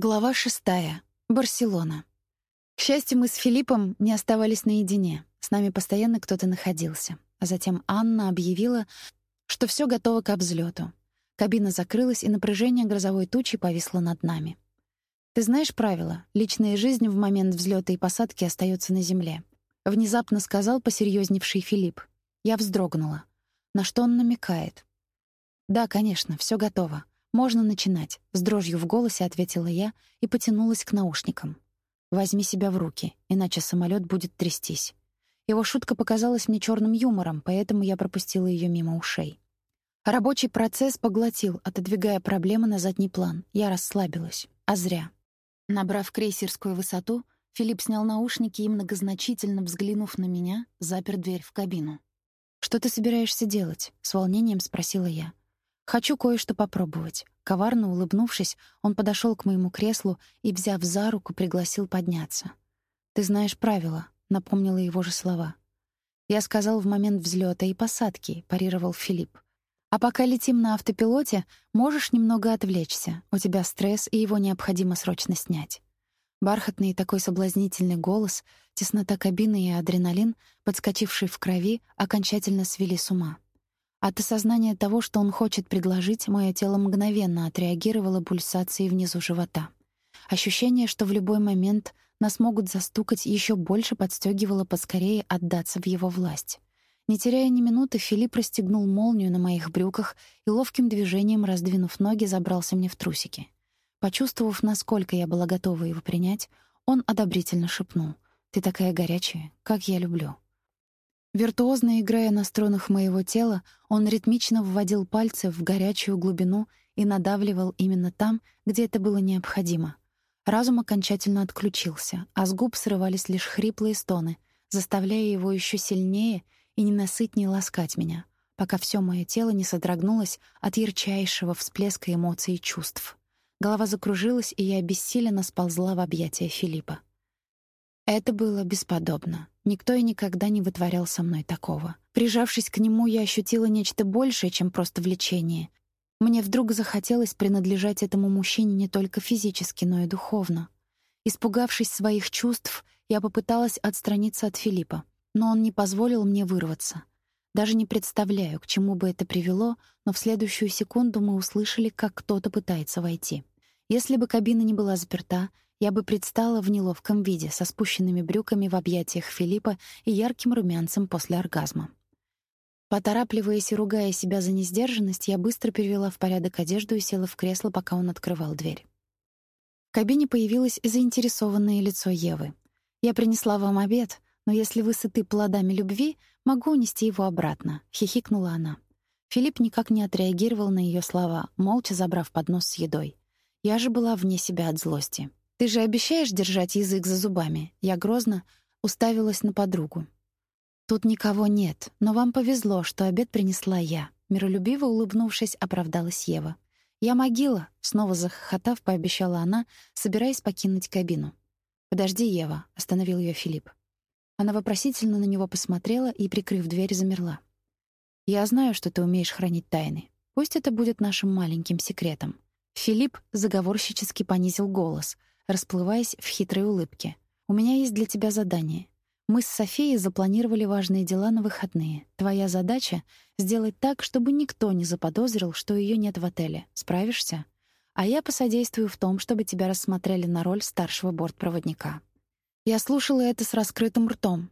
Глава шестая. Барселона. К счастью, мы с Филиппом не оставались наедине. С нами постоянно кто-то находился. А затем Анна объявила, что все готово к взлету. Кабина закрылась, и напряжение грозовой тучи повисло над нами. Ты знаешь правила: личная жизнь в момент взлета и посадки остается на земле. Внезапно сказал посерьезневший Филипп. Я вздрогнула. На что он намекает? Да, конечно, все готово. «Можно начинать», — с дрожью в голосе ответила я и потянулась к наушникам. «Возьми себя в руки, иначе самолет будет трястись». Его шутка показалась мне черным юмором, поэтому я пропустила ее мимо ушей. Рабочий процесс поглотил, отодвигая проблемы на задний план. Я расслабилась. А зря. Набрав крейсерскую высоту, Филипп снял наушники и, многозначительно взглянув на меня, запер дверь в кабину. «Что ты собираешься делать?» — с волнением спросила я. Хочу кое-что попробовать. Коварно улыбнувшись, он подошел к моему креслу и, взяв за руку, пригласил подняться. Ты знаешь правила, напомнила его же слова. Я сказал в момент взлета и посадки, парировал Филипп. А пока летим на автопилоте, можешь немного отвлечься. У тебя стресс, и его необходимо срочно снять. Бархатный такой соблазнительный голос, теснота кабины и адреналин, подскочивший в крови, окончательно свели с ума. От осознания того, что он хочет предложить, мое тело мгновенно отреагировало пульсацией внизу живота. Ощущение, что в любой момент нас могут застукать, еще больше подстегивало поскорее отдаться в его власть. Не теряя ни минуты, Филипп расстегнул молнию на моих брюках и ловким движением, раздвинув ноги, забрался мне в трусики. Почувствовав, насколько я была готова его принять, он одобрительно шепнул: "Ты такая горячая, как я люблю". Виртуозно играя на струнах моего тела, он ритмично вводил пальцы в горячую глубину и надавливал именно там, где это было необходимо. Разум окончательно отключился, а с губ срывались лишь хриплые стоны, заставляя его еще сильнее и ненасытнее ласкать меня, пока все мое тело не содрогнулось от ярчайшего всплеска эмоций и чувств. Голова закружилась, и я бессиленно сползла в объятия Филиппа. Это было бесподобно. Никто и никогда не вытворял со мной такого. Прижавшись к нему, я ощутила нечто большее, чем просто влечение. Мне вдруг захотелось принадлежать этому мужчине не только физически, но и духовно. Испугавшись своих чувств, я попыталась отстраниться от Филиппа, но он не позволил мне вырваться. Даже не представляю, к чему бы это привело, но в следующую секунду мы услышали, как кто-то пытается войти. Если бы кабина не была заперта, я бы предстала в неловком виде, со спущенными брюками в объятиях Филиппа и ярким румянцем после оргазма. Поторапливаясь и ругая себя за несдержанность, я быстро перевела в порядок одежду и села в кресло, пока он открывал дверь. В кабине появилось заинтересованное лицо Евы. «Я принесла вам обед, но если вы сыты плодами любви, могу унести его обратно», — хихикнула она. Филипп никак не отреагировал на ее слова, молча забрав поднос с едой. Я же была вне себя от злости. Ты же обещаешь держать язык за зубами? Я грозно уставилась на подругу. Тут никого нет, но вам повезло, что обед принесла я, миролюбиво улыбнувшись, оправдалась Ева. Я могила, снова захохотав, пообещала она, собираясь покинуть кабину. Подожди, Ева, остановил ее Филипп. Она вопросительно на него посмотрела и, прикрыв дверь, замерла. Я знаю, что ты умеешь хранить тайны. Пусть это будет нашим маленьким секретом. Филипп заговорщически понизил голос, расплываясь в хитрой улыбке. «У меня есть для тебя задание. Мы с Софией запланировали важные дела на выходные. Твоя задача — сделать так, чтобы никто не заподозрил, что ее нет в отеле. Справишься? А я посодействую в том, чтобы тебя рассмотрели на роль старшего бортпроводника». Я слушала это с раскрытым ртом.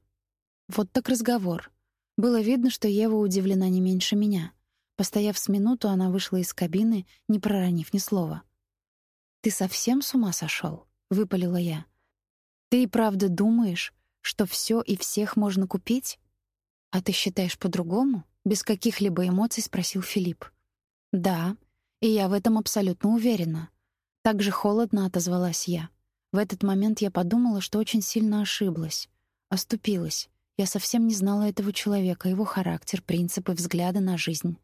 Вот так разговор. Было видно, что Ева удивлена не меньше меня. Постояв с минуту, она вышла из кабины, не проронив ни слова. «Ты совсем с ума сошел? выпалила я. «Ты и правда думаешь, что все и всех можно купить?» «А ты считаешь по-другому?» — без каких-либо эмоций спросил Филипп. «Да, и я в этом абсолютно уверена». Так же холодно отозвалась я. В этот момент я подумала, что очень сильно ошиблась. Оступилась. Я совсем не знала этого человека, его характер, принципы, взгляды на жизнь.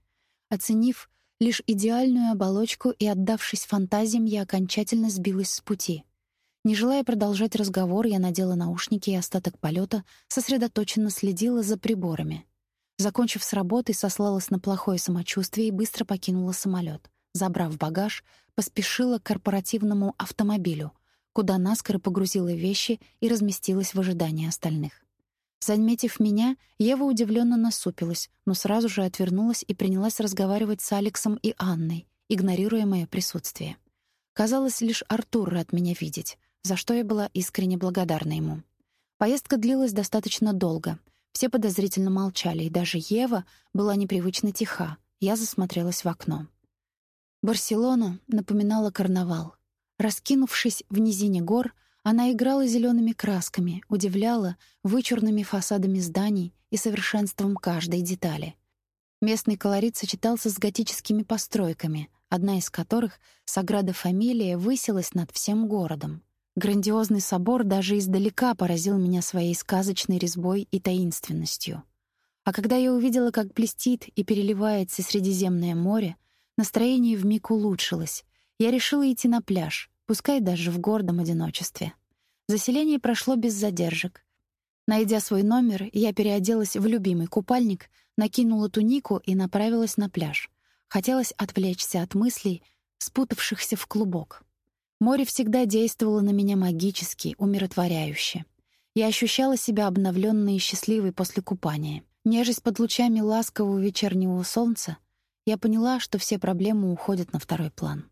Оценив лишь идеальную оболочку и отдавшись фантазиям, я окончательно сбилась с пути. Не желая продолжать разговор, я надела наушники и остаток полета сосредоточенно следила за приборами. Закончив с работой, сослалась на плохое самочувствие и быстро покинула самолет. забрав багаж, поспешила к корпоративному автомобилю, куда наскоро погрузила вещи и разместилась в ожидании остальных. Заметив меня, Ева удивленно насупилась, но сразу же отвернулась и принялась разговаривать с Алексом и Анной, игнорируя мое присутствие. Казалось, лишь Артур рад меня видеть, за что я была искренне благодарна ему. Поездка длилась достаточно долго. Все подозрительно молчали, и даже Ева была непривычно тиха. Я засмотрелась в окно. Барселона напоминала карнавал. Раскинувшись в низине гор, она играла зелеными красками, удивляла вычурными фасадами зданий и совершенством каждой детали. Местный колорит сочетался с готическими постройками, одна из которых, Саграда Фамилия, высилась над всем городом. Грандиозный собор даже издалека поразил меня своей сказочной резьбой и таинственностью. А когда я увидела, как блестит и переливается Средиземное море, настроение вмиг улучшилось. Я решила идти на пляж, пускай даже в гордом одиночестве. Заселение прошло без задержек. Найдя свой номер, я переоделась в любимый купальник, накинула тунику и направилась на пляж. Хотелось отвлечься от мыслей, спутавшихся в клубок. Море всегда действовало на меня магически, умиротворяюще. Я ощущала себя обновленной и счастливой после купания. Нежесть под лучами ласкового вечернего солнца, я поняла, что все проблемы уходят на второй план.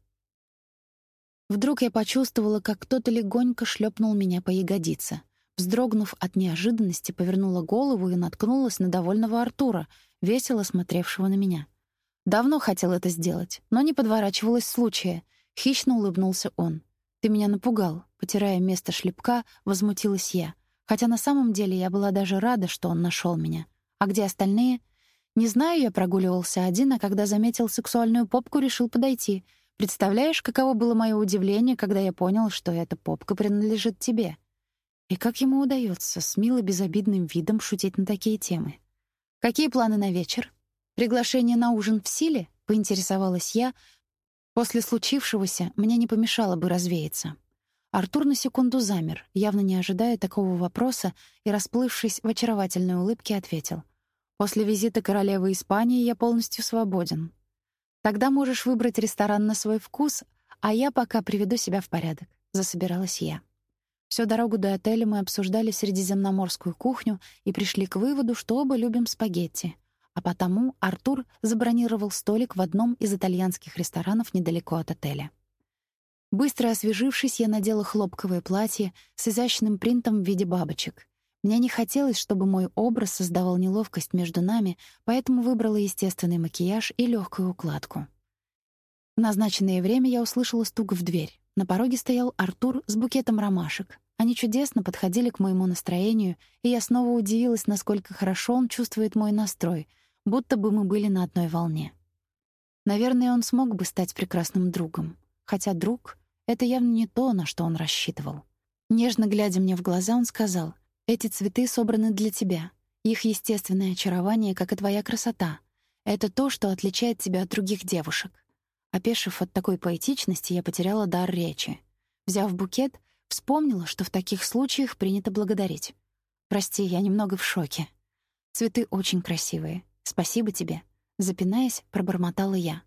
Вдруг я почувствовала, как кто-то легонько шлепнул меня по ягодице. Вздрогнув от неожиданности, повернула голову и наткнулась на довольного Артура, весело смотревшего на меня. Давно хотел это сделать, но не подворачивалось случая. Хищно улыбнулся он. «Ты меня напугал», — потирая место шлепка, возмутилась я. Хотя на самом деле я была даже рада, что он нашел меня. А где остальные? Не знаю, я прогуливался один, а когда заметил сексуальную попку, решил подойти — Представляешь, каково было мое удивление, когда я понял, что эта попка принадлежит тебе. И как ему удается с мило безобидным видом шутить на такие темы? Какие планы на вечер? Приглашение на ужин в силе? Поинтересовалась я. После случившегося мне не помешало бы развеяться. Артур на секунду замер, явно не ожидая такого вопроса, и, расплывшись в очаровательной улыбке, ответил. «После визита королевы Испании я полностью свободен. Тогда можешь выбрать ресторан на свой вкус, а я пока приведу себя в порядок, засобиралась я. Всю дорогу до отеля мы обсуждали средиземноморскую кухню и пришли к выводу, что оба любим спагетти. А потому Артур забронировал столик в одном из итальянских ресторанов недалеко от отеля. Быстро освежившись, я надела хлопковое платье с изящным принтом в виде бабочек. Мне не хотелось, чтобы мой образ создавал неловкость между нами, поэтому выбрала естественный макияж и легкую укладку. В назначенное время я услышала стук в дверь. На пороге стоял Артур с букетом ромашек. Они чудесно подходили к моему настроению, и я снова удивилась, насколько хорошо он чувствует мой настрой, будто бы мы были на одной волне. Наверное, он смог бы стать прекрасным другом, хотя друг — это явно не то, на что он рассчитывал. Нежно глядя мне в глаза, он сказал, эти цветы собраны для тебя. Их естественное очарование, как и твоя красота. Это то, что отличает тебя от других девушек. Опешив от такой поэтичности, я потеряла дар речи. Взяв букет, вспомнила, что в таких случаях принято благодарить. «Прости, я немного в шоке. Цветы очень красивые. Спасибо тебе». Запинаясь, пробормотала я.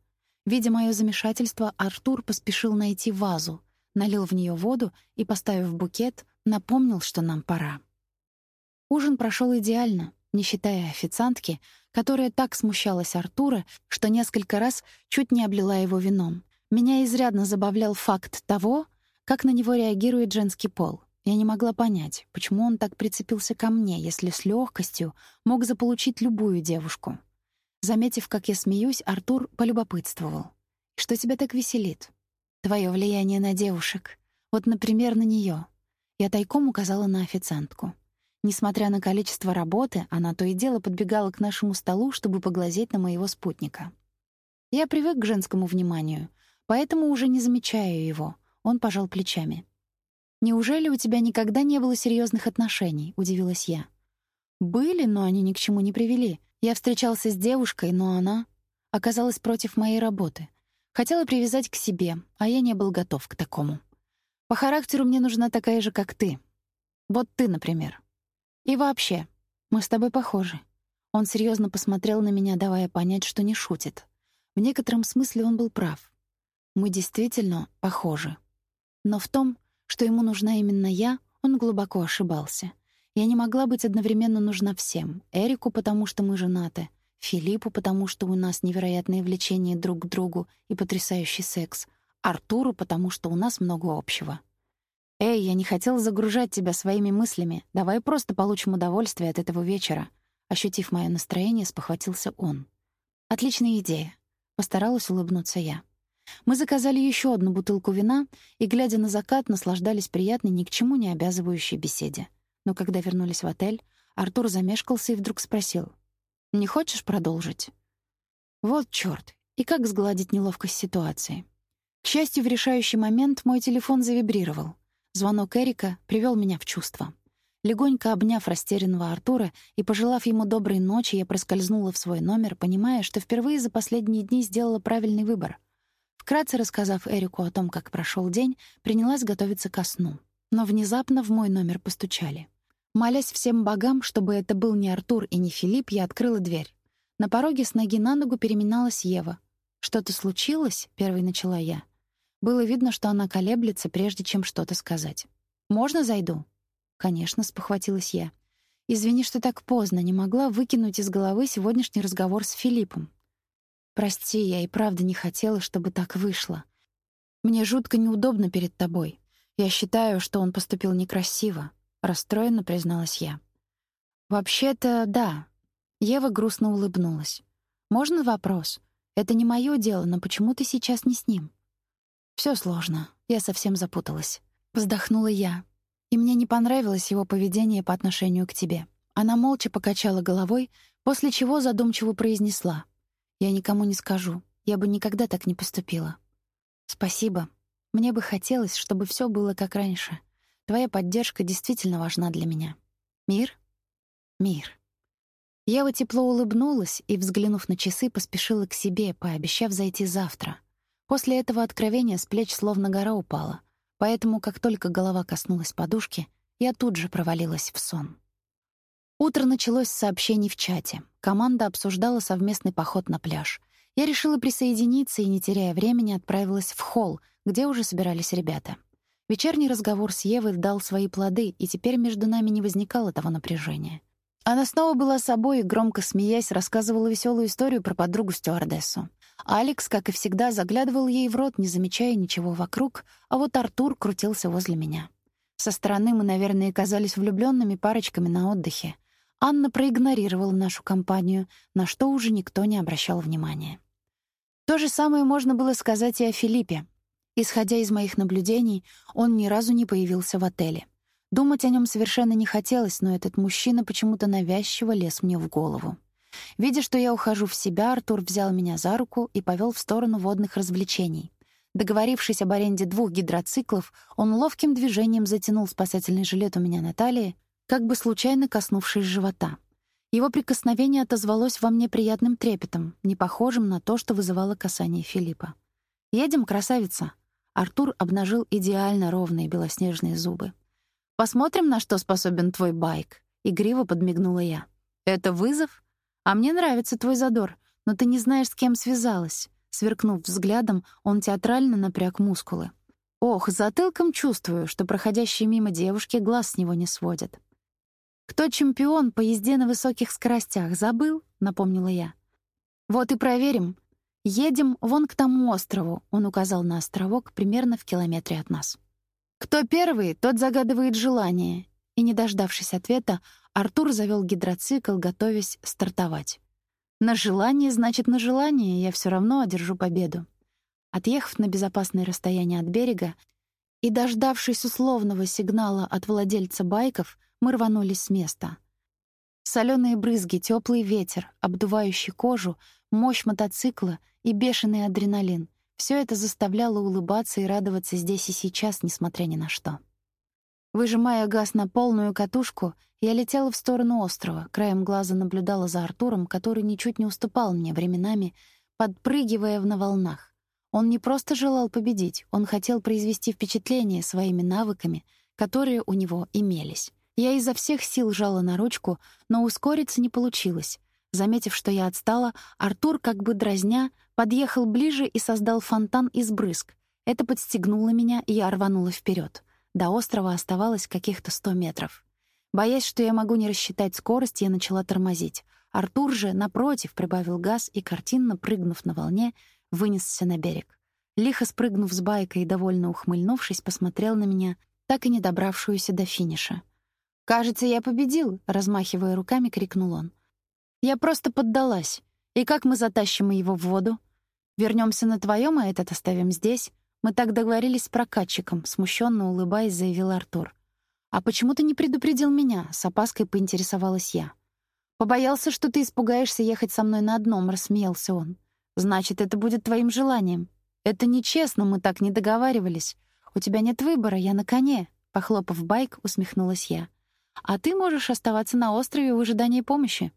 Видя мое замешательство, Артур поспешил найти вазу, налил в нее воду и, поставив букет, напомнил, что нам пора. Ужин прошел идеально, не считая официантки, которая так смущалась Артура, что несколько раз чуть не облила его вином. Меня изрядно забавлял факт того, как на него реагирует женский пол. Я не могла понять, почему он так прицепился ко мне, если с легкостью мог заполучить любую девушку. Заметив, как я смеюсь, Артур полюбопытствовал. «Что тебя так веселит?» «Твое влияние на девушек. Вот, например, на нее. Я тайком указала на официантку. Несмотря на количество работы, она то и дело подбегала к нашему столу, чтобы поглазеть на моего спутника. Я привык к женскому вниманию, поэтому уже не замечаю его. Он пожал плечами. «Неужели у тебя никогда не было серьезных отношений?» — удивилась я. «Были, но они ни к чему не привели. Я встречался с девушкой, но она оказалась против моей работы. Хотела привязать к себе, а я не был готов к такому. По характеру мне нужна такая же, как ты. Вот ты, например. И вообще, мы с тобой похожи. Он серьезно посмотрел на меня, давая понять, что не шутит. В некотором смысле он был прав. Мы действительно похожи. Но в том, что ему нужна именно я, он глубоко ошибался. Я не могла быть одновременно нужна всем. Эрику, потому что мы женаты, Филиппу, потому что у нас невероятное влечение друг к другу и потрясающий секс, Артуру, потому что у нас много общего. «Эй, я не хотел загружать тебя своими мыслями. Давай просто получим удовольствие от этого вечера». Ощутив мое настроение, спохватился он. «Отличная идея». Постаралась улыбнуться я. Мы заказали еще одну бутылку вина и, глядя на закат, наслаждались приятной, ни к чему не обязывающей беседе. Но когда вернулись в отель, Артур замешкался и вдруг спросил. «Не хочешь продолжить?» Вот чёрт. И как сгладить неловкость ситуации? К счастью, в решающий момент мой телефон завибрировал. Звонок Эрика привел меня в чувство. Легонько обняв растерянного Артура и пожелав ему доброй ночи, я проскользнула в свой номер, понимая, что впервые за последние дни сделала правильный выбор. Вкратце рассказав Эрику о том, как прошел день, принялась готовиться ко сну. Но внезапно в мой номер постучали. Молясь всем богам, чтобы это был не Артур и не Филипп, я открыла дверь. На пороге с ноги на ногу переминалась Ева. «Что-то случилось?» — первой начала я. Было видно, что она колеблется, прежде чем что-то сказать. «Можно зайду?» «Конечно», — спохватилась я. «Извини, что так поздно, не могла выкинуть из головы сегодняшний разговор с Филиппом. Прости, я и правда не хотела, чтобы так вышло. Мне жутко неудобно перед тобой. Я считаю, что он поступил некрасиво, расстроенно призналась я. Вообще-то, да. Ева грустно улыбнулась. Можно вопрос? Это не мое дело, но почему ты сейчас не с ним? Все сложно. Я совсем запуталась. Вздохнула я. И мне не понравилось его поведение по отношению к тебе. Она молча покачала головой, после чего задумчиво произнесла: я никому не скажу. Я бы никогда так не поступила. Спасибо. Мне бы хотелось, чтобы все было как раньше. Твоя поддержка действительно важна для меня. Мир? Мир. Ева тепло улыбнулась и, взглянув на часы, поспешила к себе, пообещав зайти завтра. После этого откровения с плеч словно гора упала, поэтому, как только голова коснулась подушки, я тут же провалилась в сон. Утро началось с сообщений в чате. Команда обсуждала совместный поход на пляж. Я решила присоединиться и, не теряя времени, отправилась в холл, где уже собирались ребята. Вечерний разговор с Евой дал свои плоды, и теперь между нами не возникало того напряжения. Она снова была собой и, громко смеясь, рассказывала веселую историю про подругу-стюардессу. Алекс, как и всегда, заглядывал ей в рот, не замечая ничего вокруг, а вот Артур крутился возле меня. Со стороны мы, наверное, казались влюбленными парочками на отдыхе. Анна проигнорировала нашу компанию, на что уже никто не обращал внимания. То же самое можно было сказать и о Филиппе. Исходя из моих наблюдений, он ни разу не появился в отеле. Думать о нем совершенно не хотелось, но этот мужчина почему-то навязчиво лез мне в голову. Видя, что я ухожу в себя, Артур взял меня за руку и повел в сторону водных развлечений. Договорившись об аренде двух гидроциклов, он ловким движением затянул спасательный жилет у меня на талии, как бы случайно коснувшись живота. Его прикосновение отозвалось во мне приятным трепетом, не похожим на то, что вызывало касание Филиппа. «Едем, красавица!» Артур обнажил идеально ровные белоснежные зубы. «Посмотрим, на что способен твой байк», — игриво подмигнула я. «Это вызов? А мне нравится твой задор, но ты не знаешь, с кем связалась». Сверкнув взглядом, он театрально напряг мускулы. Ох, затылком чувствую, что проходящие мимо девушки глаз с него не сводят. «Кто чемпион по езде на высоких скоростях, забыл?» — напомнила я. «Вот и проверим. Едем вон к тому острову», — он указал на островок примерно в километре от нас. «Кто первый, тот загадывает желание». И, не дождавшись ответа, Артур завел гидроцикл, готовясь стартовать. «На желание, значит, на желание, я все равно одержу победу». Отъехав на безопасное расстояние от берега и дождавшись условного сигнала от владельца байков, мы рванулись с места. Соленые брызги, теплый ветер, обдувающий кожу, мощь мотоцикла и бешеный адреналин — все это заставляло улыбаться и радоваться здесь и сейчас, несмотря ни на что. Выжимая газ на полную катушку, я летела в сторону острова, краем глаза наблюдала за Артуром, который ничуть не уступал мне временами, подпрыгивая на волнах. Он не просто желал победить, он хотел произвести впечатление своими навыками, которые у него имелись. Я изо всех сил жала на ручку, но ускориться не получилось. Заметив, что я отстала, Артур, как бы дразня, подъехал ближе и создал фонтан из брызг. Это подстегнуло меня, и я рванула вперед. До острова оставалось каких-то сто метров. Боясь, что я могу не рассчитать скорость, я начала тормозить. Артур же, напротив, прибавил газ и, картинно прыгнув на волне, вынесся на берег. Лихо спрыгнув с байка и довольно ухмыльнувшись, посмотрел на меня, так и не добравшуюся до финиша. «Кажется, я победил!» — размахивая руками, крикнул он. «Я просто поддалась. И как мы затащим его в воду? Вернемся на твоем, а этот оставим здесь. Мы так договорились с прокатчиком», — смущенно улыбаясь, заявил Артур. «А почему ты не предупредил меня?» — с опаской поинтересовалась я. «Побоялся, что ты испугаешься ехать со мной на одном», — рассмеялся он. «Значит, это будет твоим желанием. Это нечестно, мы так не договаривались. У тебя нет выбора, я на коне», — похлопав байк, усмехнулась я. «А ты можешь оставаться на острове в ожидании помощи».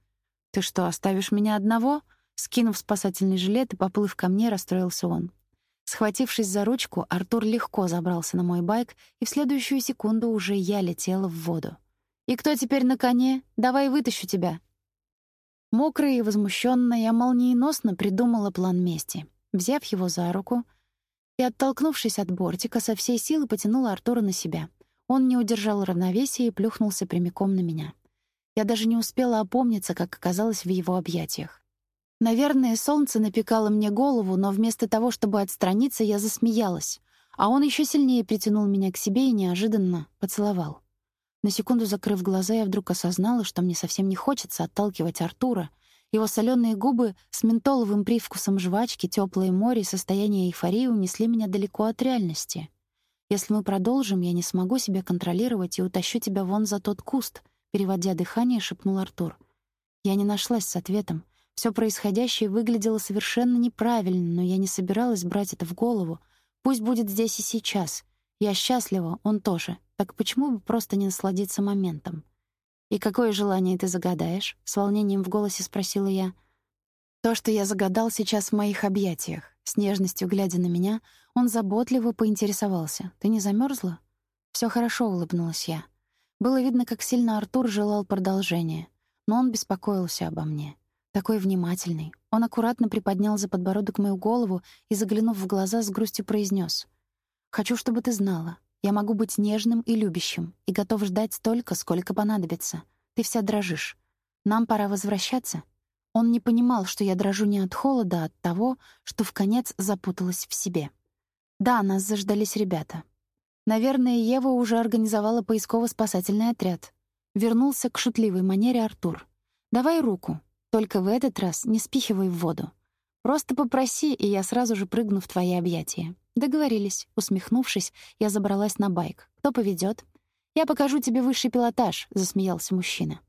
«Ты что, оставишь меня одного?» Скинув спасательный жилет и поплыв ко мне, расстроился он. Схватившись за ручку, Артур легко забрался на мой байк, и в следующую секунду уже я летела в воду. «И кто теперь на коне? Давай вытащу тебя!» Мокрая и возмущённая, я молниеносно придумала план мести. Взяв его за руку и, оттолкнувшись от бортика, со всей силы потянула Артура на себя. Он не удержал равновесия и плюхнулся прямиком на меня. Я даже не успела опомниться, как оказалась в его объятиях. Наверное, солнце напекало мне голову, но вместо того, чтобы отстраниться, я засмеялась, а он еще сильнее притянул меня к себе и неожиданно поцеловал. На секунду закрыв глаза, я вдруг осознала, что мне совсем не хочется отталкивать Артура. Его соленые губы с ментоловым привкусом жвачки, теплое море и состояние эйфории унесли меня далеко от реальности. Если мы продолжим, я не смогу себя контролировать и утащу тебя вон за тот куст, переводя дыхание, шепнул Артур. Я не нашлась с ответом. Все происходящее выглядело совершенно неправильно, но я не собиралась брать это в голову. Пусть будет здесь и сейчас. Я счастлива, он тоже. Так почему бы просто не насладиться моментом? «И какое желание ты загадаешь?» — с волнением в голосе спросила я. То, что я загадал сейчас в моих объятиях. С нежностью глядя на меня, он заботливо поинтересовался. «Ты не замерзла? Все хорошо», — улыбнулась я. Было видно, как сильно Артур желал продолжения, но он беспокоился обо мне. Такой внимательный. Он аккуратно приподнял за подбородок мою голову и, заглянув в глаза, с грустью произнес: «Хочу, чтобы ты знала. Я могу быть нежным и любящим, и готов ждать столько, сколько понадобится. Ты вся дрожишь. Нам пора возвращаться». Он не понимал, что я дрожу не от холода, а от того, что в конец запуталась в себе. Да, нас заждались ребята. Наверное, Ева уже организовала поисково-спасательный отряд. Вернулся к шутливой манере Артур. «Давай руку, только в этот раз не спихивай в воду. Просто попроси, и я сразу же прыгну в твои объятия». Договорились. Усмехнувшись, я забралась на байк. Кто поведет? Я покажу тебе высший пилотаж, засмеялся мужчина.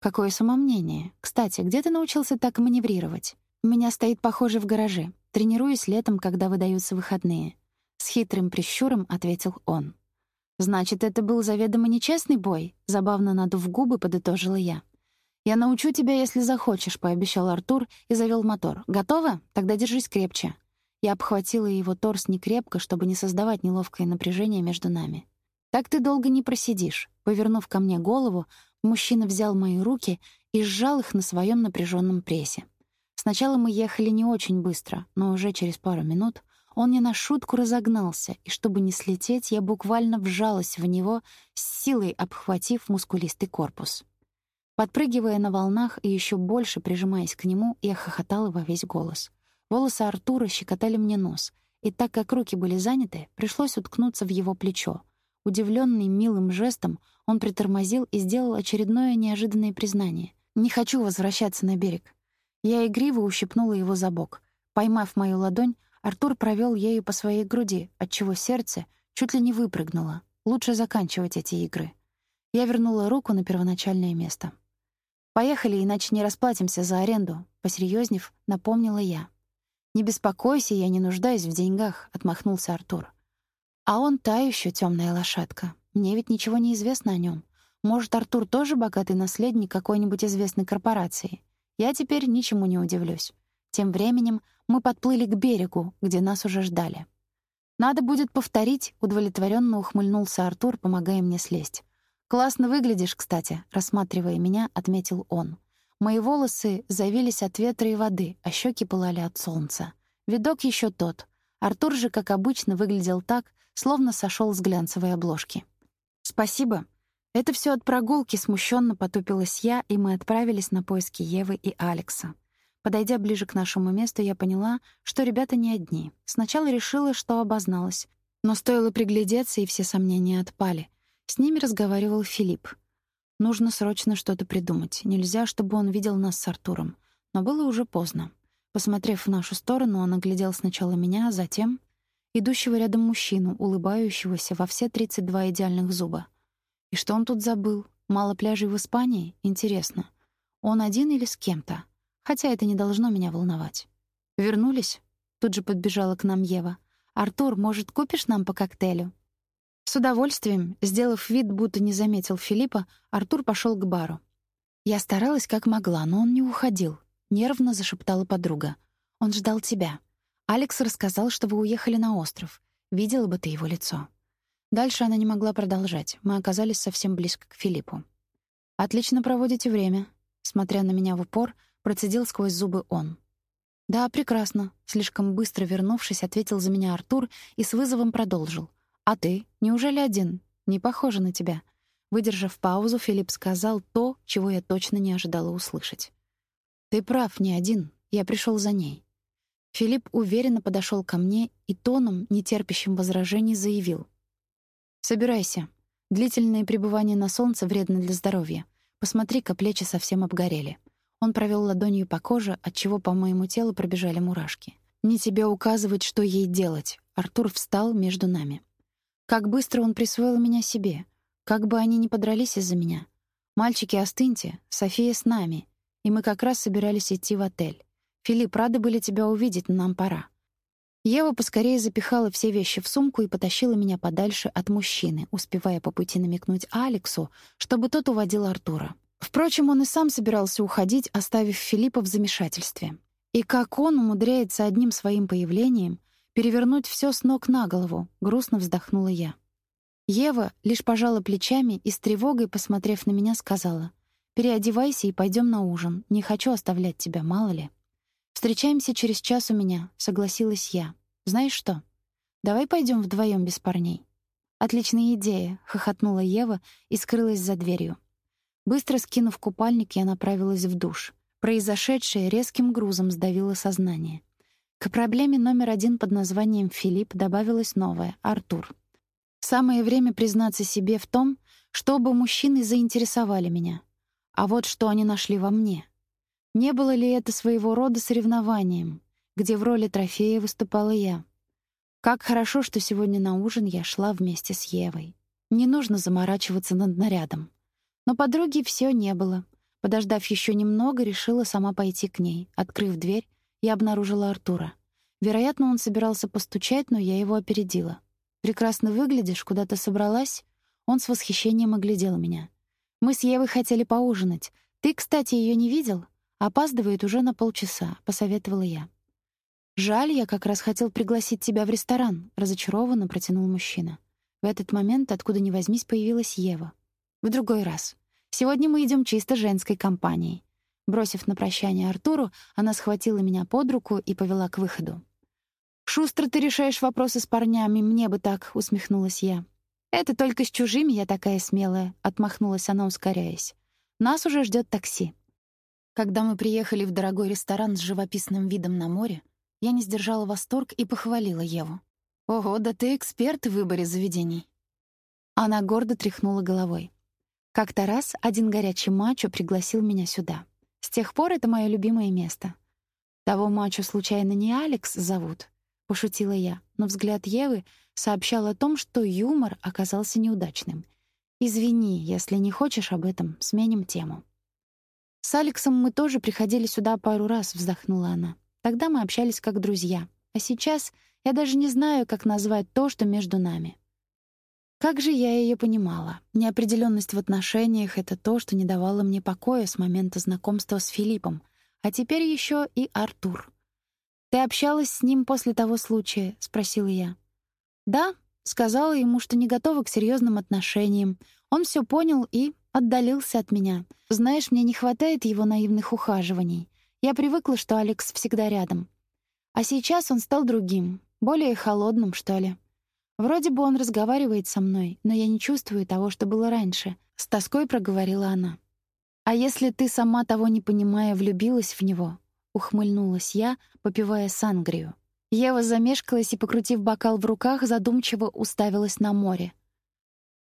Какое самомнение. Кстати, где ты научился так маневрировать? У меня стоит похоже в гараже. Тренируюсь летом, когда выдаются выходные. С хитрым прищуром ответил он. Значит, это был заведомо нечестный бой, забавно надув губы, подытожила я. Я научу тебя, если захочешь, пообещал Артур и завел мотор. Готова? Тогда держись крепче. Я обхватила его торс некрепко, чтобы не создавать неловкое напряжение между нами. «Так ты долго не просидишь». Повернув ко мне голову, мужчина взял мои руки и сжал их на своем напряженном прессе. Сначала мы ехали не очень быстро, но уже через пару минут он не на шутку разогнался, и чтобы не слететь, я буквально вжалась в него, с силой обхватив мускулистый корпус. Подпрыгивая на волнах и еще больше прижимаясь к нему, я хохотала во весь голос — Волосы Артура щекотали мне нос, и так как руки были заняты, пришлось уткнуться в его плечо. Удивленный милым жестом, он притормозил и сделал очередное неожиданное признание. «Не хочу возвращаться на берег». Я игриво ущипнула его за бок. Поймав мою ладонь, Артур провел ею по своей груди, отчего сердце чуть ли не выпрыгнуло. Лучше заканчивать эти игры. Я вернула руку на первоначальное место. «Поехали, иначе не расплатимся за аренду», — посерьезнев, напомнила я. «Не беспокойся, я не нуждаюсь в деньгах», — отмахнулся Артур. «А он та еще темная лошадка. Мне ведь ничего не известно о нем. Может, Артур тоже богатый наследник какой-нибудь известной корпорации? Я теперь ничему не удивлюсь». Тем временем мы подплыли к берегу, где нас уже ждали. «Надо будет повторить», — удовлетворенно ухмыльнулся Артур, помогая мне слезть. «Классно выглядишь, кстати», — рассматривая меня, отметил он. Мои волосы завились от ветра и воды, а щеки пылали от солнца. Видок еще тот. Артур же, как обычно, выглядел так, словно сошел с глянцевой обложки. «Спасибо. Это все от прогулки», — смущенно потупилась я, и мы отправились на поиски Евы и Алекса. Подойдя ближе к нашему месту, я поняла, что ребята не одни. Сначала решила, что обозналась. Но стоило приглядеться, и все сомнения отпали. С ними разговаривал Филипп. Нужно срочно что-то придумать. Нельзя, чтобы он видел нас с Артуром. Но было уже поздно. Посмотрев в нашу сторону, он оглядел сначала меня, а затем идущего рядом мужчину, улыбающегося во все 32 идеальных зуба. И что он тут забыл? Мало пляжей в Испании? Интересно. Он один или с кем-то? Хотя это не должно меня волновать. Вернулись? Тут же подбежала к нам Ева. «Артур, может, купишь нам по коктейлю?» С удовольствием, сделав вид, будто не заметил Филиппа, Артур пошел к бару. Я старалась как могла, но он не уходил. Нервно зашептала подруга. «Он ждал тебя. Алекс рассказал, что вы уехали на остров. Видела бы ты его лицо». Дальше она не могла продолжать. Мы оказались совсем близко к Филиппу. «Отлично проводите время», — смотря на меня в упор, процедил сквозь зубы он. «Да, прекрасно», — слишком быстро вернувшись, ответил за меня Артур и с вызовом продолжил. «А ты? Неужели один? Не похоже на тебя». Выдержав паузу, Филипп сказал то, чего я точно не ожидала услышать. «Ты прав, не один. Я пришел за ней». Филипп уверенно подошел ко мне и тоном, нетерпящим возражений, заявил. «Собирайся. Длительное пребывание на солнце вредно для здоровья. Посмотри-ка, плечи совсем обгорели». Он провел ладонью по коже, отчего по моему телу пробежали мурашки. «Не тебе указывать, что ей делать». Артур встал между нами. Как быстро он присвоил меня себе. Как бы они ни подрались из-за меня. «Мальчики, остыньте. София с нами. И мы как раз собирались идти в отель. Филипп, рады были тебя увидеть, но нам пора». Ева поскорее запихала все вещи в сумку и потащила меня подальше от мужчины, успевая по пути намекнуть Алексу, чтобы тот уводил Артура. Впрочем, он и сам собирался уходить, оставив Филиппа в замешательстве. И как он умудряется одним своим появлением перевернуть все с ног на голову, грустно вздохнула я. Ева лишь пожала плечами и с тревогой, посмотрев на меня, сказала: "Переодевайся и пойдем на ужин. Не хочу оставлять тебя, мало ли". "Встречаемся через час у меня", согласилась я. "Знаешь что? Давай пойдем вдвоем без парней". "Отличная идея", хохотнула Ева и скрылась за дверью. Быстро скинув купальник, я направилась в душ. Произошедшее резким грузом сдавило сознание. К проблеме номер один под названием Филипп добавилась новая — Артур. Самое время признаться себе в том, что оба мужчины заинтересовали меня. А вот что они нашли во мне. Не было ли это своего рода соревнованием, где в роли трофея выступала я? Как хорошо, что сегодня на ужин я шла вместе с Евой. Не нужно заморачиваться над нарядом. Но подруги все не было. Подождав еще немного, решила сама пойти к ней. Открыв дверь, я обнаружила Артура. Вероятно, он собирался постучать, но я его опередила. «Прекрасно выглядишь, куда ты собралась?» Он с восхищением оглядел меня. «Мы с Евой хотели поужинать. Ты, кстати, ее не видел? Опаздывает уже на полчаса», — посоветовала я. «Жаль, я как раз хотел пригласить тебя в ресторан», — разочарованно протянул мужчина. В этот момент, откуда ни возьмись, появилась Ева. В другой раз. Сегодня мы идем чисто женской компанией. Бросив на прощание Артуру, она схватила меня под руку и повела к выходу. «Шустро ты решаешь вопросы с парнями, мне бы так», — усмехнулась я. «Это только с чужими я такая смелая», — отмахнулась она, ускоряясь. «Нас уже ждет такси». Когда мы приехали в дорогой ресторан с живописным видом на море, я не сдержала восторг и похвалила Еву. «Ого, да ты эксперт в выборе заведений». Она гордо тряхнула головой. Как-то раз один горячий мачо пригласил меня сюда. С тех пор это мое любимое место. Того мачо случайно не Алекс зовут? Пошутила я, но взгляд Евы сообщал о том, что юмор оказался неудачным. Извини, если не хочешь об этом, сменим тему. С Алексом мы тоже приходили сюда пару раз, вздохнула она. Тогда мы общались как друзья. А сейчас я даже не знаю, как назвать то, что между нами. Как же я ее понимала? Неопределенность в отношениях — это то, что не давало мне покоя с момента знакомства с Филиппом, а теперь еще и Артур. «Ты общалась с ним после того случая?» — спросила я. «Да», — сказала ему, что не готова к серьезным отношениям. Он все понял и отдалился от меня. Знаешь, мне не хватает его наивных ухаживаний. Я привыкла, что Алекс всегда рядом. А сейчас он стал другим, более холодным, что ли. Вроде бы он разговаривает со мной, но я не чувствую того, что было раньше, с тоской проговорила она. А если ты сама того не понимая влюбилась в него? ухмыльнулась я, попивая сангрию. Ева замешкалась и, покрутив бокал в руках, задумчиво уставилась на море.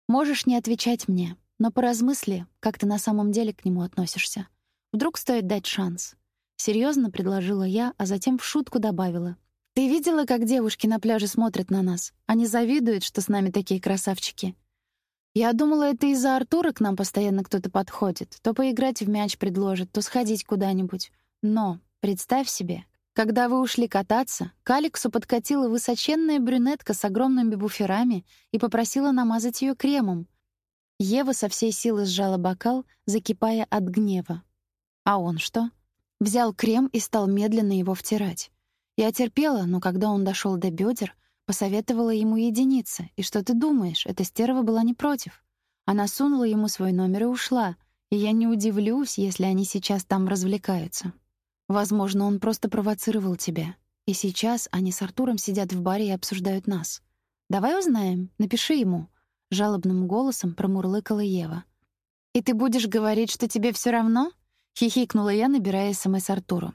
Можешь не отвечать мне, но поразмысли, как ты на самом деле к нему относишься. Вдруг стоит дать шанс. Серьезно предложила я, а затем в шутку добавила: ты видела, как девушки на пляже смотрят на нас? Они завидуют, что с нами такие красавчики. Я думала, это из-за Артура к нам постоянно кто-то подходит. То поиграть в мяч предложит, то сходить куда-нибудь. Но представь себе, когда вы ушли кататься, к Алексу подкатила высоченная брюнетка с огромными буферами и попросила намазать ее кремом. Ева со всей силы сжала бокал, закипая от гнева. А он что? Взял крем и стал медленно его втирать. Я терпела, но когда он дошел до бедер, посоветовала ему единицы. И что ты думаешь, эта стерва была не против. Она сунула ему свой номер и ушла. И я не удивлюсь, если они сейчас там развлекаются. Возможно, он просто провоцировал тебя. И сейчас они с Артуром сидят в баре и обсуждают нас. Давай узнаем, напиши ему, жалобным голосом промурлыкала Ева. И ты будешь говорить, что тебе все равно? хихикнула я, набирая СМС Артуру.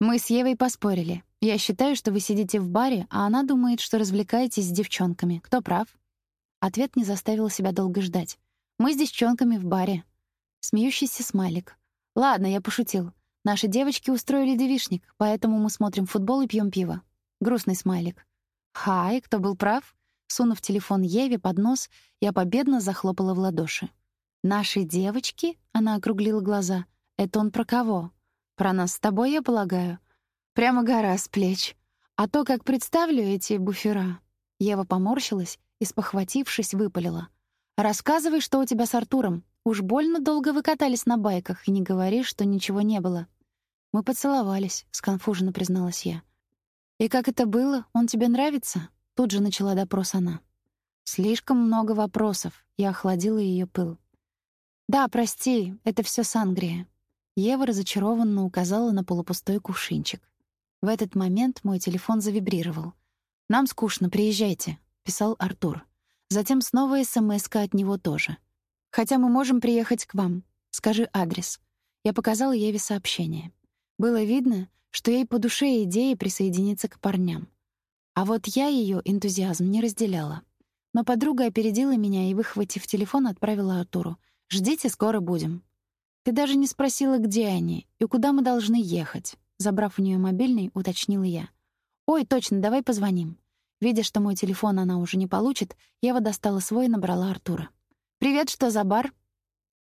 Мы с Евой поспорили. Я считаю, что вы сидите в баре, а она думает, что развлекаетесь с девчонками. Кто прав? Ответ не заставил себя долго ждать. Мы с девчонками в баре. Смеющийся смайлик. Ладно, я пошутил. Наши девочки устроили девишник, поэтому мы смотрим футбол и пьем пиво. Грустный смайлик. Хай, кто был прав? Сунув телефон Еве под нос, я победно захлопала в ладоши. Наши девочки? Она округлила глаза. Это он про кого? Про нас с тобой, я полагаю. Прямо гора с плеч. А то, как представлю эти буфера. Ева поморщилась и, спохватившись, выпалила: "Рассказывай, что у тебя с Артуром. Уж больно долго вы катались на байках, и не говори, что ничего не было". Мы поцеловались, сконфуженно призналась я. И как это было? Он тебе нравится? Тут же начала допрос она. Слишком много вопросов. Я охладила ее пыл. Да, прости, это все сангрия. Ева разочарованно указала на полупустой кувшинчик. В этот момент мой телефон завибрировал. «Нам скучно, приезжайте», — писал Артур. Затем снова смс от него тоже. «Хотя мы можем приехать к вам. Скажи адрес». Я показала Еве сообщение. Было видно, что ей по душе идея присоединиться к парням. А вот я ее энтузиазм не разделяла. Но подруга опередила меня и, выхватив телефон, отправила Артуру. «Ждите, скоро будем». Ты даже не спросила, где они и куда мы должны ехать. Забрав у нее мобильный, уточнила я. Ой, точно, давай позвоним. Видя, что мой телефон она уже не получит, Ева достала свой и набрала Артура. Привет, что за бар?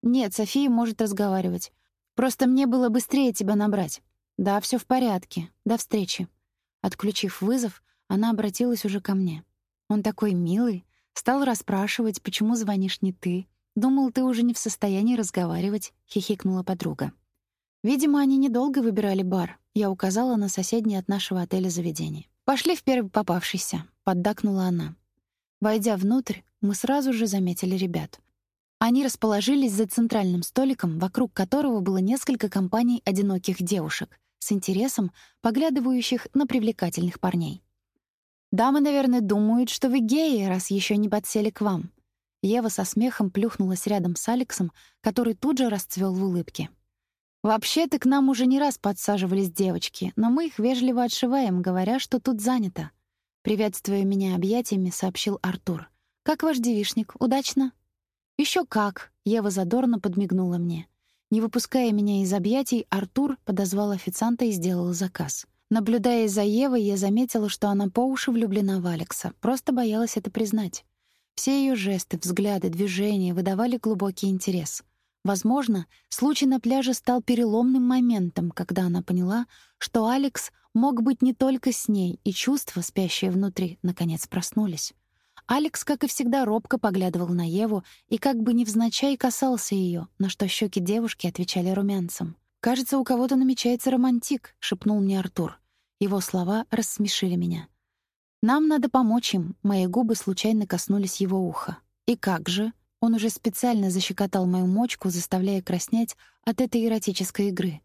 Нет, София может разговаривать. Просто мне было быстрее тебя набрать. Да, все в порядке. До встречи. Отключив вызов, она обратилась уже ко мне. Он такой милый, стал расспрашивать, почему звонишь не ты, «Думал, ты уже не в состоянии разговаривать», — хихикнула подруга. Видимо, они недолго выбирали бар. Я указала на соседнее от нашего отеля заведение. «Пошли в первый попавшийся», — поддакнула она. Войдя внутрь, мы сразу же заметили ребят. Они расположились за центральным столиком, вокруг которого было несколько компаний одиноких девушек, с интересом поглядывающих на привлекательных парней. «Дамы, наверное, думают, что вы геи, раз еще не подсели к вам», Ева со смехом плюхнулась рядом с Алексом, который тут же расцвел в улыбке. «Вообще-то к нам уже не раз подсаживались девочки, но мы их вежливо отшиваем, говоря, что тут занято». Приветствуя меня объятиями, сообщил Артур. «Как ваш девишник? Удачно?» Еще как!» — Ева задорно подмигнула мне. Не выпуская меня из объятий, Артур подозвал официанта и сделал заказ. Наблюдая за Евой, я заметила, что она по уши влюблена в Алекса, просто боялась это признать. Все ее жесты, взгляды, движения выдавали глубокий интерес. Возможно, случай на пляже стал переломным моментом, когда она поняла, что Алекс мог быть не только с ней, и чувства, спящие внутри, наконец проснулись. Алекс, как и всегда, робко поглядывал на Еву и как бы невзначай касался ее, на что щеки девушки отвечали румянцем. «Кажется, у кого-то намечается романтик», — шепнул мне Артур. Его слова рассмешили меня. Нам надо помочь им. Мои губы случайно коснулись его уха. И как же? Он уже специально защекотал мою мочку, заставляя краснеть от этой эротической игры.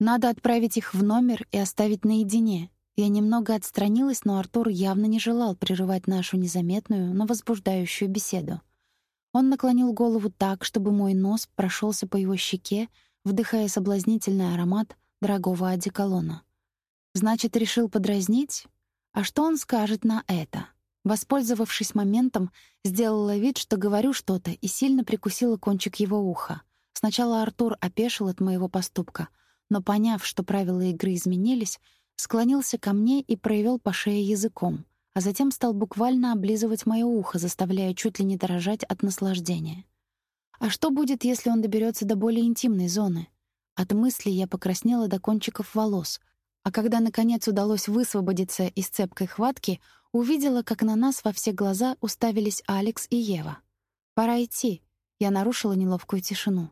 Надо отправить их в номер и оставить наедине. Я немного отстранилась, но Артур явно не желал прерывать нашу незаметную, но возбуждающую беседу. Он наклонил голову так, чтобы мой нос прошелся по его щеке, вдыхая соблазнительный аромат дорогого одеколона. Значит, решил подразнить? А что он скажет на это? Воспользовавшись моментом, сделала вид, что говорю что-то, и сильно прикусила кончик его уха. Сначала Артур опешил от моего поступка, но, поняв, что правила игры изменились, склонился ко мне и провел по шее языком, а затем стал буквально облизывать моё ухо, заставляя чуть ли не дрожать от наслаждения. А что будет, если он доберется до более интимной зоны? От мысли я покраснела до кончиков волос, а когда наконец удалось высвободиться из цепкой хватки, увидела, как на нас во все глаза уставились Алекс и Ева. «Пора идти», — я нарушила неловкую тишину.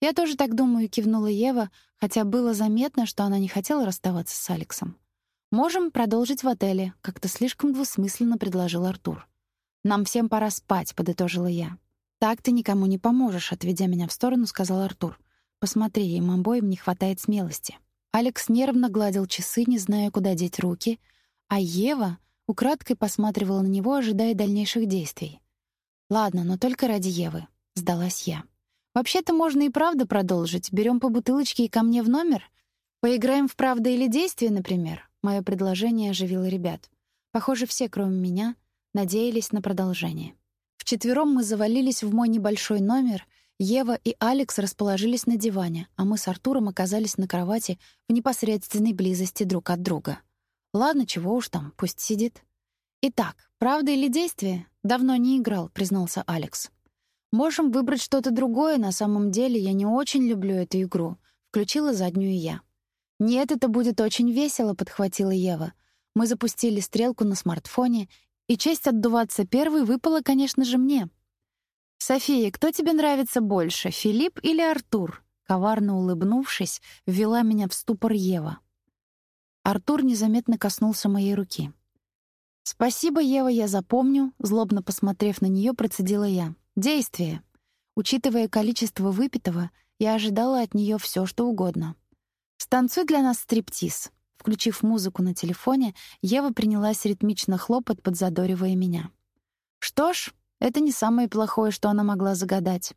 «Я тоже так думаю», — кивнула Ева, хотя было заметно, что она не хотела расставаться с Алексом. «Можем продолжить в отеле», — как-то слишком двусмысленно предложил Артур. «Нам всем пора спать», — подытожила я. «Так ты никому не поможешь», — отведя меня в сторону, сказал Артур. «Посмотри, им обоим не хватает смелости». Алекс нервно гладил часы, не зная, куда деть руки, а Ева украдкой посматривала на него, ожидая дальнейших действий. «Ладно, но только ради Евы», — сдалась я. «Вообще-то можно и правда продолжить. Берем по бутылочке и ко мне в номер. Поиграем в «Правда или действие», например». Мое предложение оживило ребят. Похоже, все, кроме меня, надеялись на продолжение. Вчетвером мы завалились в мой небольшой номер. Ева и Алекс расположились на диване, а мы с Артуром оказались на кровати в непосредственной близости друг от друга. Ладно, чего уж там, пусть сидит. Итак, правда или действие? Давно не играл, признался Алекс. Можем выбрать что-то другое, на самом деле я не очень люблю эту игру, включила заднюю я. Нет, это будет очень весело, подхватила Ева. Мы запустили стрелку на смартфоне, и честь отдуваться первой выпала, конечно же, мне. София, кто тебе нравится больше, Филипп или Артур? Коварно улыбнувшись, ввела меня в ступор Ева. Артур незаметно коснулся моей руки. «Спасибо, Ева, я запомню», — злобно посмотрев на нее, процедила я. «Действие». Учитывая количество выпитого, я ожидала от нее все, что угодно. «Станцуй для нас стриптиз». Включив музыку на телефоне, Ева принялась ритмично хлопать, подзадоривая меня. Что ж, это не самое плохое, что она могла загадать.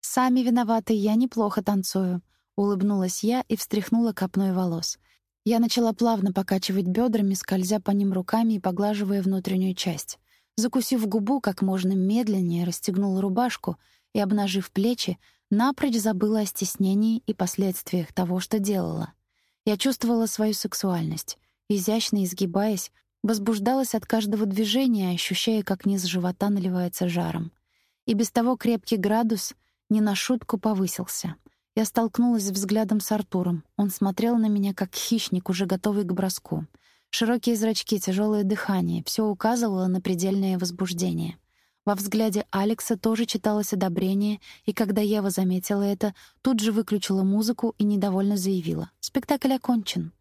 «Сами виноваты, я неплохо танцую», — улыбнулась я и встряхнула копной волос — я начала плавно покачивать бедрами, скользя по ним руками и поглаживая внутреннюю часть. Закусив губу, как можно медленнее расстегнула рубашку и, обнажив плечи, напрочь забыла о стеснении и последствиях того, что делала. Я чувствовала свою сексуальность, изящно изгибаясь, возбуждалась от каждого движения, ощущая, как низ живота наливается жаром. И без того крепкий градус не на шутку повысился. Я столкнулась взглядом с Артуром. Он смотрел на меня как хищник, уже готовый к броску. Широкие зрачки, тяжелое дыхание — все указывало на предельное возбуждение. Во взгляде Алекса тоже читалось одобрение, и когда Ева заметила это, тут же выключила музыку и недовольно заявила. «Спектакль окончен».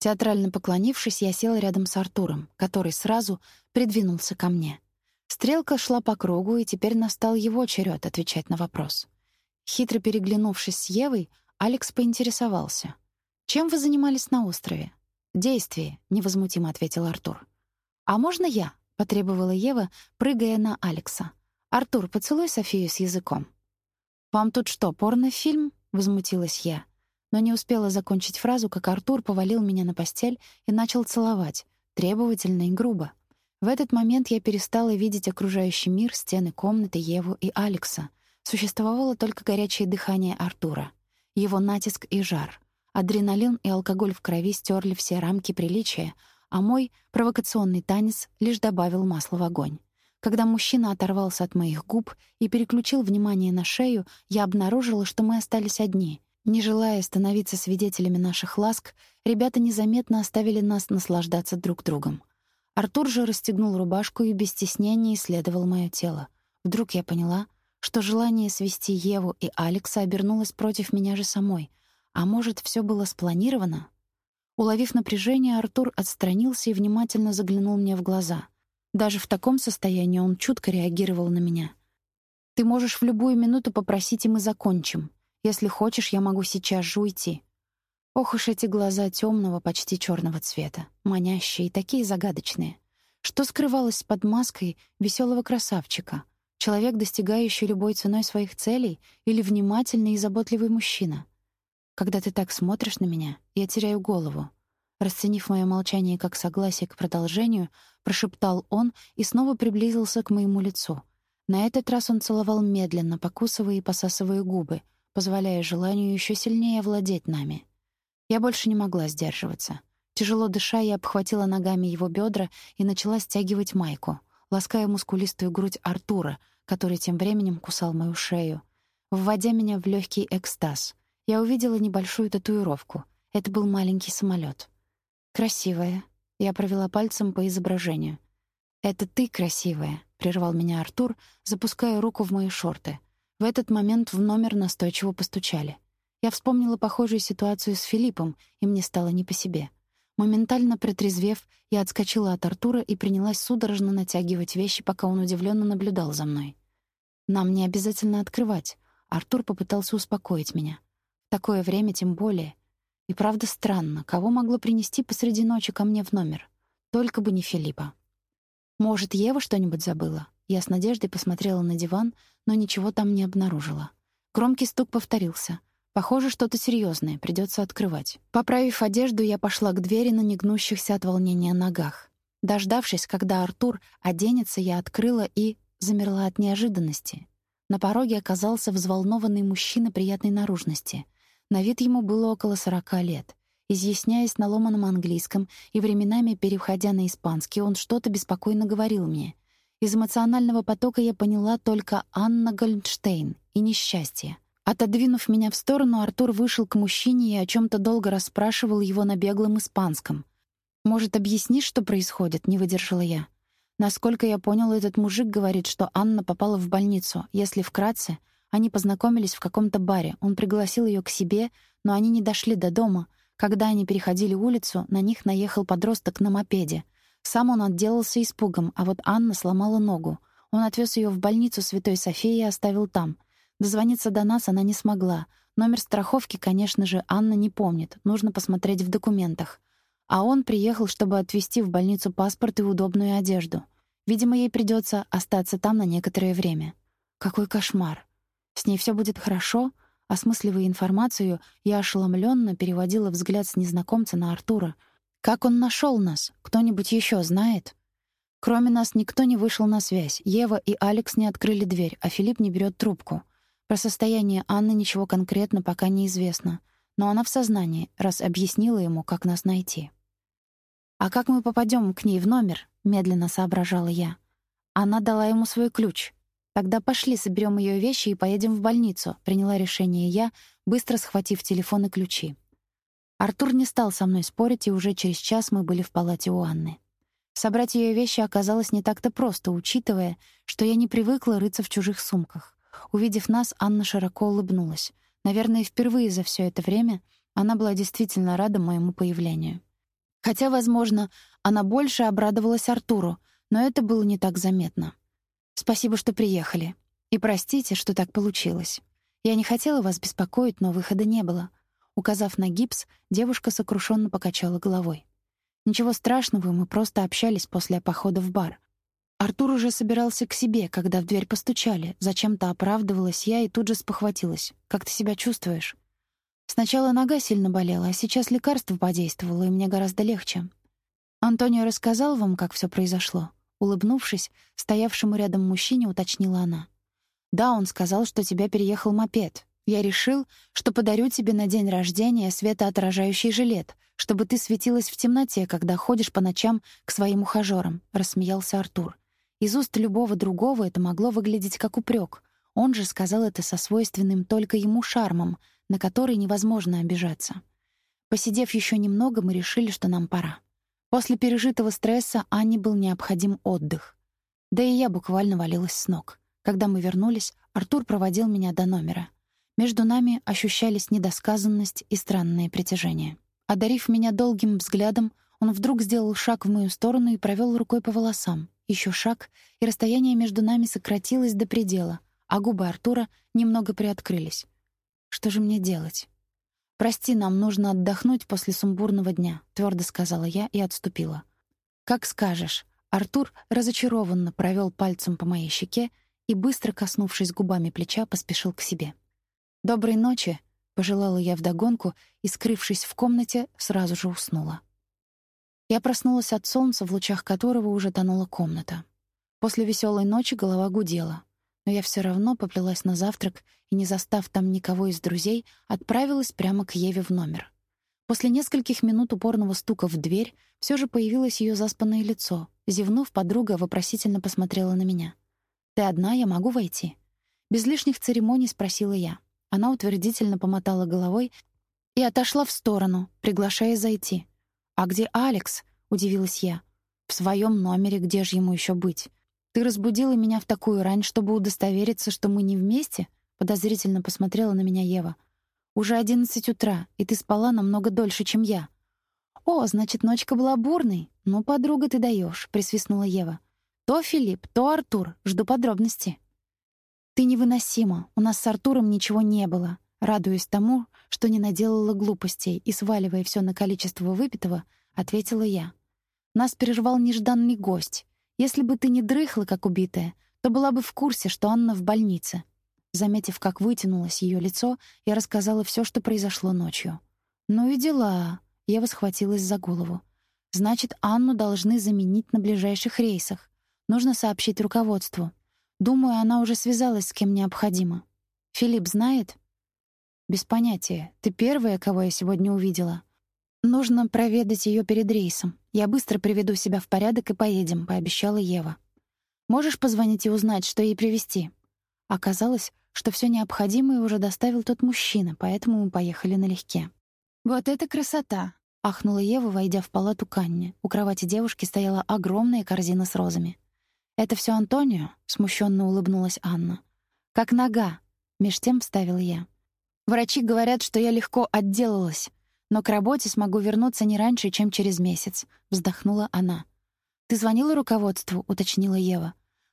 Театрально поклонившись, я села рядом с Артуром, который сразу придвинулся ко мне. Стрелка шла по кругу, и теперь настал его черед отвечать на вопрос. Хитро переглянувшись с Евой, Алекс поинтересовался. «Чем вы занимались на острове?» «Действие», — невозмутимо ответил Артур. «А можно я?» — потребовала Ева, прыгая на Алекса. «Артур, поцелуй Софию с языком». «Вам тут что, порнофильм?» — возмутилась я. Но не успела закончить фразу, как Артур повалил меня на постель и начал целовать, требовательно и грубо. В этот момент я перестала видеть окружающий мир, стены комнаты, Еву и Алекса — Существовало только горячее дыхание Артура, его натиск и жар. Адреналин и алкоголь в крови стерли все рамки приличия, а мой провокационный танец лишь добавил масла в огонь. Когда мужчина оторвался от моих губ и переключил внимание на шею, я обнаружила, что мы остались одни. Не желая становиться свидетелями наших ласк, ребята незаметно оставили нас наслаждаться друг другом. Артур же расстегнул рубашку и без стеснения исследовал моё тело. Вдруг я поняла — что желание свести Еву и Алекса обернулось против меня же самой. А может, все было спланировано? Уловив напряжение, Артур отстранился и внимательно заглянул мне в глаза. Даже в таком состоянии он чутко реагировал на меня. Ты можешь в любую минуту попросить, и мы закончим. Если хочешь, я могу сейчас же уйти». Ох уж эти глаза темного, почти черного цвета, манящие и такие загадочные. Что скрывалось под маской веселого красавчика? Человек, достигающий любой ценой своих целей, или внимательный и заботливый мужчина? Когда ты так смотришь на меня, я теряю голову. Расценив мое молчание как согласие к продолжению, прошептал он и снова приблизился к моему лицу. На этот раз он целовал медленно, покусывая и посасывая губы, позволяя желанию еще сильнее овладеть нами. Я больше не могла сдерживаться. Тяжело дыша, я обхватила ногами его бедра и начала стягивать майку, лаская мускулистую грудь Артура, который тем временем кусал мою шею, вводя меня в легкий экстаз. Я увидела небольшую татуировку. Это был маленький самолет. Красивая. Я провела пальцем по изображению. Это ты красивая, прервал меня Артур, запуская руку в мои шорты. В этот момент в номер настойчиво постучали. Я вспомнила похожую ситуацию с Филиппом, и мне стало не по себе. Моментально протрезвев, я отскочила от Артура и принялась судорожно натягивать вещи, пока он удивленно наблюдал за мной. «Нам не обязательно открывать», — Артур попытался успокоить меня. «В такое время тем более. И правда странно, кого могло принести посреди ночи ко мне в номер? Только бы не Филиппа». «Может, Ева что-нибудь забыла?» Я с надеждой посмотрела на диван, но ничего там не обнаружила. Громкий стук повторился — Похоже, что-то серьезное, придется открывать. Поправив одежду, я пошла к двери на негнущихся от волнения ногах. Дождавшись, когда Артур оденется, я открыла и замерла от неожиданности. На пороге оказался взволнованный мужчина приятной наружности. На вид ему было около сорока лет. Изъясняясь на ломаном английском и временами переходя на испанский, он что-то беспокойно говорил мне. Из эмоционального потока я поняла только Анна Гольдштейн и несчастье. Отодвинув меня в сторону, Артур вышел к мужчине и о чем то долго расспрашивал его на беглом испанском. «Может, объяснишь, что происходит?» — не выдержала я. Насколько я понял, этот мужик говорит, что Анна попала в больницу. Если вкратце, они познакомились в каком-то баре. Он пригласил ее к себе, но они не дошли до дома. Когда они переходили улицу, на них наехал подросток на мопеде. Сам он отделался испугом, а вот Анна сломала ногу. Он отвез ее в больницу Святой Софии и оставил там — Дозвониться до нас она не смогла. Номер страховки, конечно же, Анна не помнит. Нужно посмотреть в документах. А он приехал, чтобы отвезти в больницу паспорт и удобную одежду. Видимо, ей придется остаться там на некоторое время. Какой кошмар. С ней все будет хорошо? Осмысливая информацию, я ошеломленно переводила взгляд с незнакомца на Артура. Как он нашел нас? Кто-нибудь еще знает? Кроме нас никто не вышел на связь. Ева и Алекс не открыли дверь, а Филипп не берет трубку. Про состояние Анны ничего конкретно пока не известно, но она в сознании, раз объяснила ему, как нас найти. «А как мы попадем к ней в номер?» — медленно соображала я. Она дала ему свой ключ. «Тогда пошли, соберем ее вещи и поедем в больницу», — приняла решение я, быстро схватив телефон и ключи. Артур не стал со мной спорить, и уже через час мы были в палате у Анны. Собрать ее вещи оказалось не так-то просто, учитывая, что я не привыкла рыться в чужих сумках. Увидев нас, Анна широко улыбнулась. Наверное, впервые за все это время она была действительно рада моему появлению. Хотя, возможно, она больше обрадовалась Артуру, но это было не так заметно. «Спасибо, что приехали. И простите, что так получилось. Я не хотела вас беспокоить, но выхода не было». Указав на гипс, девушка сокрушенно покачала головой. «Ничего страшного, мы просто общались после похода в бар. Артур уже собирался к себе, когда в дверь постучали. Зачем-то оправдывалась я и тут же спохватилась. «Как ты себя чувствуешь?» Сначала нога сильно болела, а сейчас лекарство подействовало, и мне гораздо легче. «Антонио рассказал вам, как все произошло?» Улыбнувшись, стоявшему рядом мужчине уточнила она. «Да, он сказал, что тебя переехал мопед. Я решил, что подарю тебе на день рождения светоотражающий жилет, чтобы ты светилась в темноте, когда ходишь по ночам к своим ухажёрам», — рассмеялся Артур. Из уст любого другого это могло выглядеть как упрек. Он же сказал это со свойственным только ему шармом, на который невозможно обижаться. Посидев еще немного, мы решили, что нам пора. После пережитого стресса Анне был необходим отдых. Да и я буквально валилась с ног. Когда мы вернулись, Артур проводил меня до номера. Между нами ощущались недосказанность и странное притяжение. Одарив меня долгим взглядом, он вдруг сделал шаг в мою сторону и провел рукой по волосам. Еще шаг, и расстояние между нами сократилось до предела, а губы Артура немного приоткрылись. Что же мне делать? «Прости, нам нужно отдохнуть после сумбурного дня», — твердо сказала я и отступила. «Как скажешь». Артур разочарованно провел пальцем по моей щеке и, быстро коснувшись губами плеча, поспешил к себе. «Доброй ночи», — пожелала я вдогонку и, скрывшись в комнате, сразу же уснула. Я проснулась от солнца, в лучах которого уже тонула комната. После веселой ночи голова гудела но я все равно поплелась на завтрак и, не застав там никого из друзей, отправилась прямо к Еве в номер. После нескольких минут упорного стука в дверь все же появилось ее заспанное лицо. Зевнув, подруга вопросительно посмотрела на меня. «Ты одна? Я могу войти?» Без лишних церемоний спросила я. Она утвердительно помотала головой и отошла в сторону, приглашая зайти. «А где Алекс?» — удивилась я. «В своем номере, где же ему еще быть?» «Ты разбудила меня в такую рань, чтобы удостовериться, что мы не вместе?» Подозрительно посмотрела на меня Ева. «Уже одиннадцать утра, и ты спала намного дольше, чем я». «О, значит, ночка была бурной. Ну, подруга, ты даешь, присвистнула Ева. «То Филипп, то Артур. Жду подробности». «Ты невыносима. У нас с Артуром ничего не было». Радуясь тому, что не наделала глупостей и сваливая все на количество выпитого, ответила я. Нас переживал нежданный гость. Если бы ты не дрыхла, как убитая, то была бы в курсе, что Анна в больнице. Заметив, как вытянулось ее лицо, я рассказала все, что произошло ночью. «Ну и дела!» — я восхватилась за голову. «Значит, Анну должны заменить на ближайших рейсах. Нужно сообщить руководству. Думаю, она уже связалась с кем необходимо. Филипп знает?» «Без понятия. Ты первая, кого я сегодня увидела. Нужно проведать ее перед рейсом. Я быстро приведу себя в порядок и поедем, пообещала Ева. Можешь позвонить и узнать, что ей привезти? Оказалось, что все необходимое уже доставил тот мужчина, поэтому мы поехали налегке. Вот это красота, ахнула Ева, войдя в палату к Анне. У кровати девушки стояла огромная корзина с розами. Это все Антонио, смущенно улыбнулась Анна. Как нога, меж тем вставила я. Врачи говорят, что я легко отделалась. Но к работе смогу вернуться не раньше, чем через месяц, вздохнула она. Ты звонила руководству, уточнила Ева.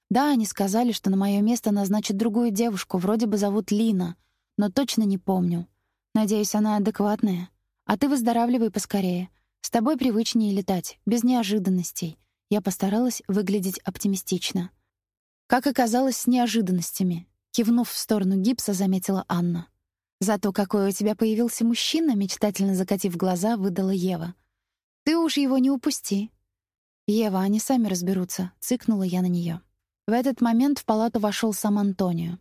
Да, они сказали, что на мое место назначат другую девушку, вроде бы зовут Лина, но точно не помню. Надеюсь, она адекватная. А ты выздоравливай поскорее. С тобой привычнее летать, без неожиданностей. Я постаралась выглядеть оптимистично. Как оказалось, с неожиданностями. Кивнув в сторону гипса, заметила Анна. Зато какой у тебя появился мужчина, мечтательно закатив глаза, выдала Ева. Ты уж его не упусти. Ева, они сами разберутся, цыкнула я на нее. В этот момент в палату вошел сам Антонио.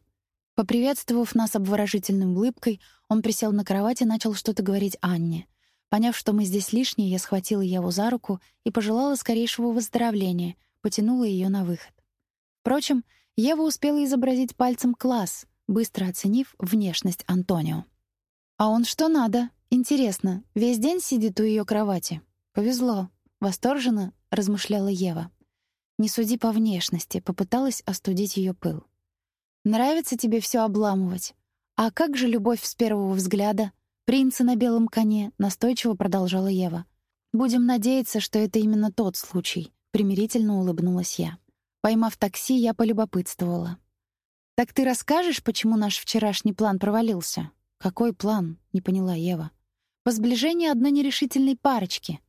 Поприветствовав нас обворожительной улыбкой, он присел на кровать и начал что-то говорить Анне. Поняв, что мы здесь лишние, я схватила Еву за руку и пожелала скорейшего выздоровления, потянула ее на выход. Впрочем, Ева успела изобразить пальцем класс, быстро оценив внешность Антонио. «А он что надо? Интересно, весь день сидит у ее кровати?» «Повезло», — восторженно размышляла Ева. «Не суди по внешности», — попыталась остудить ее пыл. «Нравится тебе все обламывать. А как же любовь с первого взгляда? Принца на белом коне», — настойчиво продолжала Ева. «Будем надеяться, что это именно тот случай», — примирительно улыбнулась я. Поймав такси, я полюбопытствовала. «Так ты расскажешь, почему наш вчерашний план провалился?» «Какой план?» — не поняла Ева. «По сближению одной нерешительной парочки».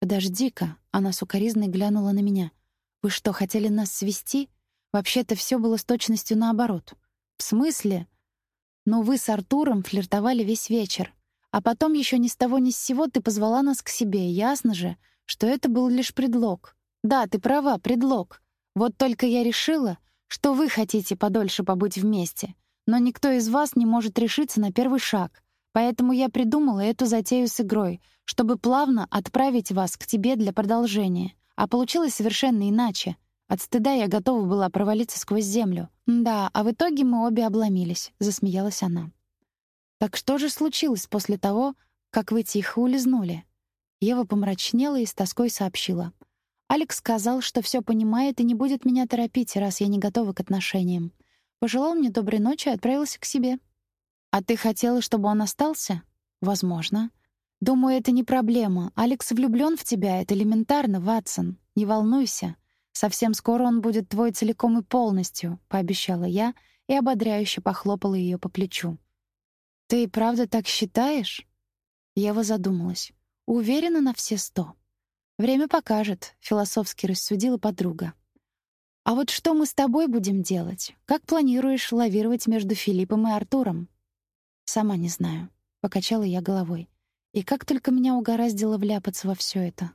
«Подожди-ка», — она сукоризной глянула на меня. «Вы что, хотели нас свести? Вообще-то все было с точностью наоборот». «В смысле?» «Ну, вы с Артуром флиртовали весь вечер. А потом еще ни с того ни с сего ты позвала нас к себе. Ясно же, что это был лишь предлог. Да, ты права, предлог. Вот только я решила, что вы хотите подольше побыть вместе, но никто из вас не может решиться на первый шаг. Поэтому я придумала эту затею с игрой, чтобы плавно отправить вас к тебе для продолжения. А получилось совершенно иначе. От стыда я готова была провалиться сквозь землю. Да, а в итоге мы обе обломились, засмеялась она. Так что же случилось после того, как вы тихо улизнули? Ева помрачнела и с тоской сообщила: Алекс сказал, что все понимает и не будет меня торопить, раз я не готова к отношениям. Пожелал мне доброй ночи и отправился к себе. А ты хотела, чтобы он остался? Возможно. Думаю, это не проблема. Алекс влюблён в тебя, это элементарно, Ватсон. Не волнуйся. Совсем скоро он будет твой целиком и полностью, пообещала я и ободряюще похлопала ее по плечу. «Ты и правда так считаешь?» Ева задумалась. «Уверена на все сто». «Время покажет», — философски рассудила подруга. «А вот что мы с тобой будем делать? Как планируешь лавировать между Филиппом и Артуром?» «Сама не знаю», — покачала я головой. «И как только меня угораздило вляпаться во все это.